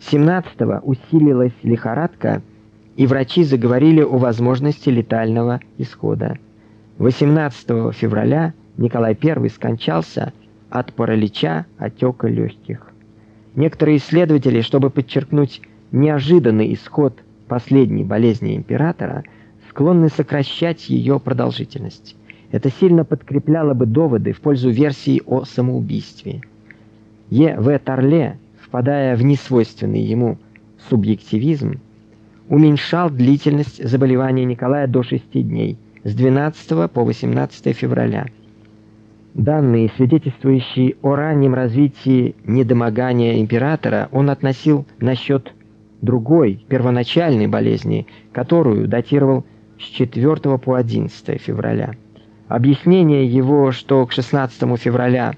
17-го усилилась лихорадка, и врачи заговорили о возможности летального исхода. 18 февраля Николай I скончался от паралича отека легких. Некоторые исследователи, чтобы подчеркнуть неожиданный исход последней болезни императора, склонны сокращать ее продолжительность. Это сильно подкрепляло бы доводы в пользу версии о самоубийстве. Е. В. Торле, впадая в несвойственный ему субъективизм, уменьшал длительность заболевания Николая до 6 дней, с 12 по 18 февраля. Данные, свидетельствующие о раннем развитии недомогания императора, он относил на счет другой, первоначальной болезни, которую датировал с 4 по 11 февраля. Объяснение его, что к 16 февраля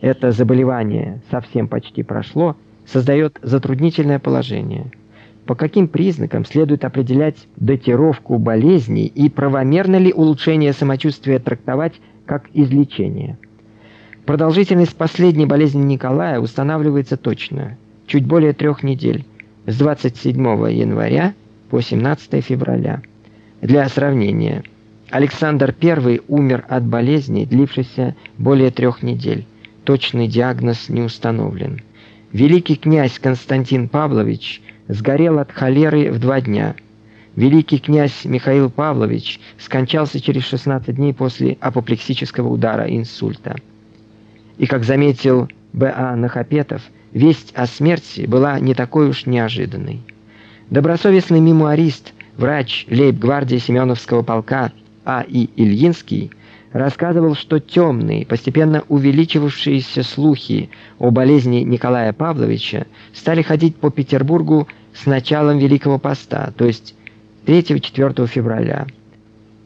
это заболевание совсем почти прошло, создает затруднительное положение. По каким признакам следует определять датировку болезни и правомерно ли улучшение самочувствия трактовать как излечение? Продолжительность последней болезни Николая устанавливается точно, чуть более трех недель, с 27 января по 17 февраля. Для сравнения, Александр I умер от болезни, длившейся более трех недель. Точный диагноз не установлен. Великий князь Константин Павлович сгорел от холеры в два дня. Великий князь Михаил Павлович скончался через 16 дней после апоплексического удара инсульта. И как заметил Б.А. Нахапетов, весть о смерти была не такой уж неожиданной. Добросовестный мемуарист, врач лейб-гвардии Семеновского полка А.И. Ильинский рассказывал, что темные, постепенно увеличивавшиеся слухи о болезни Николая Павловича стали ходить по Петербургу с началом Великого поста, то есть 3-4 февраля.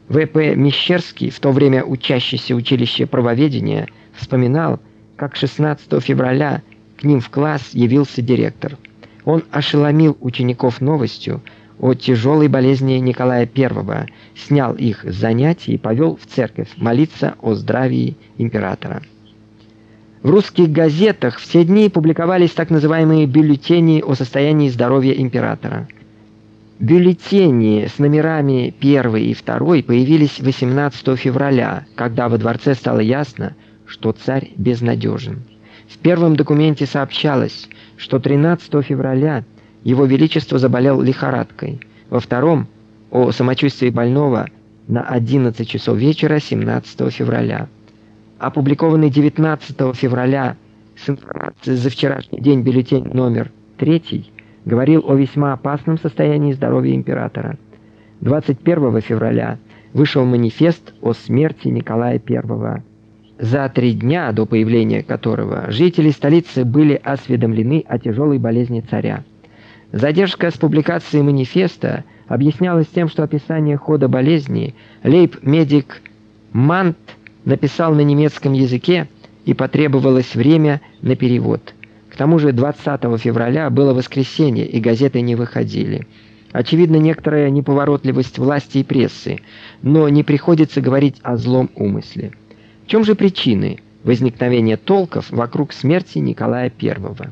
В.П. Мещерский, в то время учащийся училище правоведения, вспоминал, как 16 февраля к ним в класс явился директор. Он ошеломил учеников новостью о тяжелой болезни Николая I, снял их с занятий и повел в церковь молиться о здравии императора. В русских газетах все дни публиковались так называемые бюллетени о состоянии здоровья императора. Бюллетени с номерами 1 и 2 появились 18 февраля, когда во дворце стало ясно, что царь безнадежен. В первом документе сообщалось, что 13 февраля его величество заболел лихорадкой. Во втором о самочувствии больного на 11 часов вечера 17 февраля. Опубликованный 19 февраля с информацией за вчерашний день бюллетень номер 3 говорил о весьма опасном состоянии здоровья императора. 21 февраля вышел манифест о смерти Николая I за три дня до появления которого жители столицы были осведомлены о тяжелой болезни царя. Задержка с публикацией манифеста объяснялась тем, что описание хода болезни лейб-медик Мант написал на немецком языке и потребовалось время на перевод. К тому же 20 февраля было воскресенье, и газеты не выходили. Очевидно, некоторая неповоротливость власти и прессы, но не приходится говорить о злом умысле. В чем же причины возникновения толков вокруг смерти Николая I?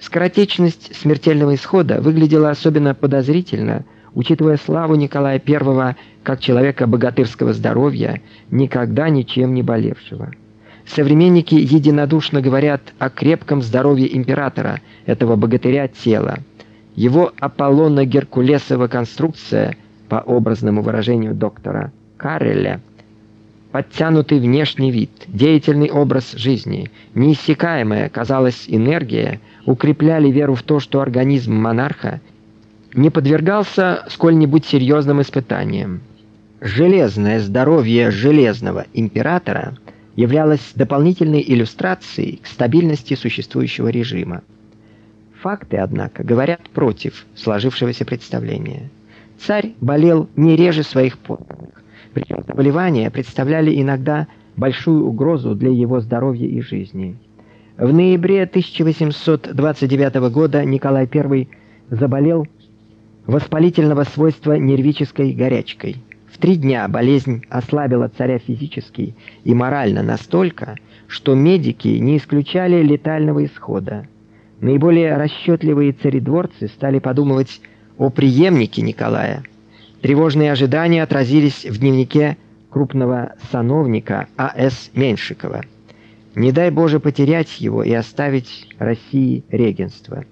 Скоротечность смертельного исхода выглядела особенно подозрительно, учитывая славу Николая I как человека богатырского здоровья, никогда ничем не болевшего. Современники единодушно говорят о крепком здоровье императора, этого богатыря тела. Его Аполлоно-Геркулесова конструкция, по образному выражению доктора Карреля, подтянутый внешний вид, деятельный образ жизни, неиссякаемая, казалось, энергия укрепляли веру в то, что организм монарха не подвергался сколь-нибудь серьезным испытаниям. Железное здоровье железного императора являлось дополнительной иллюстрацией к стабильности существующего режима. Факты, однако, говорят против сложившегося представления. Царь болел не реже своих подданных. Причем заболевания представляли иногда большую угрозу для его здоровья и жизни. В ноябре 1829 года Николай I заболел воспалительного свойства нервической горячкой. В три дня болезнь ослабила царя физически и морально настолько, что медики не исключали летального исхода. Наиболее расчетливые царедворцы стали подумывать о преемнике Николая. Тревожные ожидания отразились в дневнике крупного сановника А.С. Меньшикова. Не дай Боже потерять его и оставить России регенство.